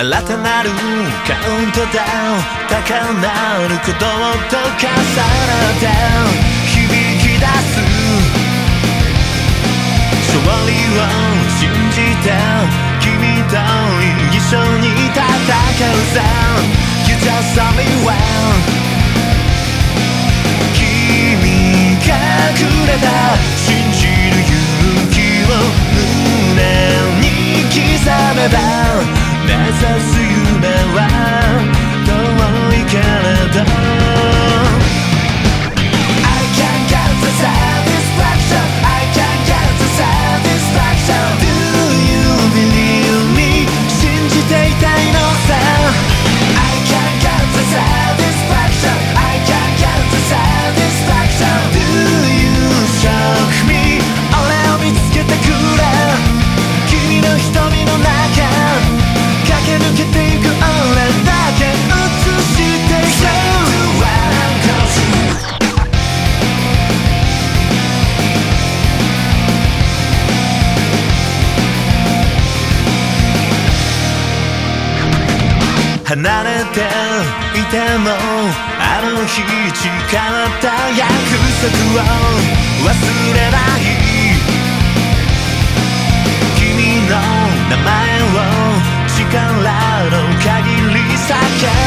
新たなるカウントダウン高鳴る鼓動と重なって響き出す勝利を信じて君と一緒に戦うさ。You just 離れていてもあの日誓った約束を忘れない君の名前を力の限り叫ぶ